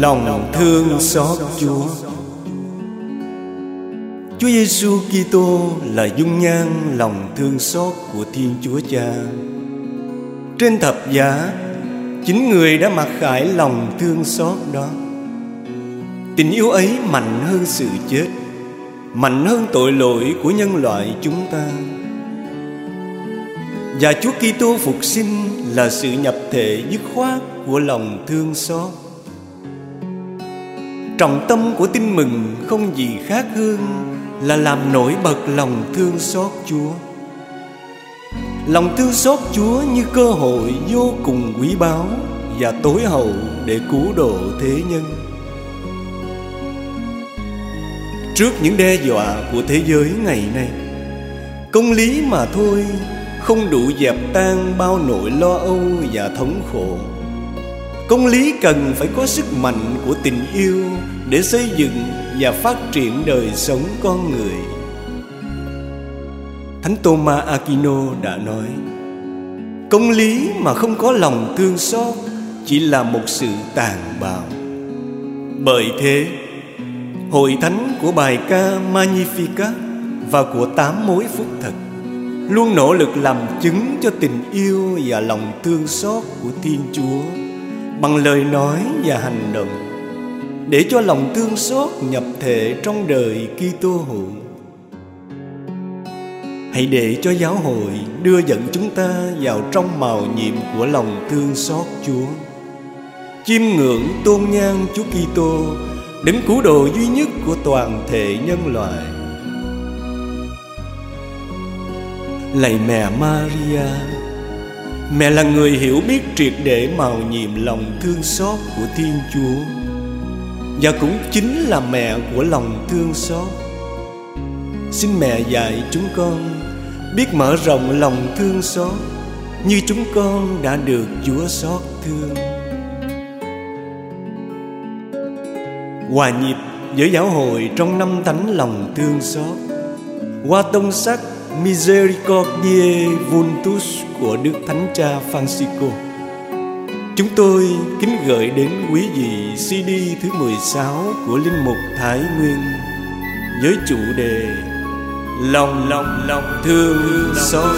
lòng thương xót Chúa. Chúa Giêsu Kitô là dung nhan lòng thương xót của Thiên Chúa Cha. Trên thập giá, chính người đã mặc khải lòng thương xót đó. Tình yêu ấy mạnh hơn sự chết, mạnh hơn tội lỗi của nhân loại chúng ta. Và Chúa Kitô phục sinh là sự nhập thể dứt khoát của lòng thương xót Trọng tâm của tin mừng không gì khác hơn là làm nổi bật lòng thương xót Chúa. Lòng thương xót Chúa như cơ hội vô cùng quý báu Và tối hậu để cứu độ thế nhân. Trước những đe dọa của thế giới ngày nay, Công lý mà thôi Không đủ dẹp tan bao nỗi lo âu và thống khổ. Công lý cần phải có sức mạnh của tình yêu để xây dựng và phát triển đời sống con người. Thánh Thomas Aquino đã nói: Công lý mà không có lòng thương xót chỉ là một sự tàn bạo. Bởi thế, hội thánh của bài ca Magnificat và của tám mối phúc thật luôn nỗ lực làm chứng cho tình yêu và lòng thương xót của Thiên Chúa bằng lời nói và hành động để cho lòng thương xót nhập thể trong đời Kitô hữu. Hãy để cho giáo hội đưa dẫn chúng ta vào trong màu nhiệm của lòng thương xót Chúa. Chiêm ngưỡng tôn nhang Chúa Kitô, đấng cứu độ duy nhất của toàn thể nhân loại. Lạy mẹ Maria, Mẹ là người hiểu biết triệt để màu nhiệm lòng thương xót của Thiên Chúa. Và cũng chính là mẹ của lòng thương xót. Xin mẹ dạy chúng con biết mở rộng lòng thương xót Như chúng con đã được Chúa xót thương. Hòa nhịp với giáo hội trong năm tánh lòng thương xót. Qua tông sắc Misericordiae Vultus của Đức Thánh Cha Francisco. Chúng tôi kính gửi đến quý vị CD thứ 16 của Linh Mục Thái Nguyên với chủ đề Lòng lòng lòng thương xót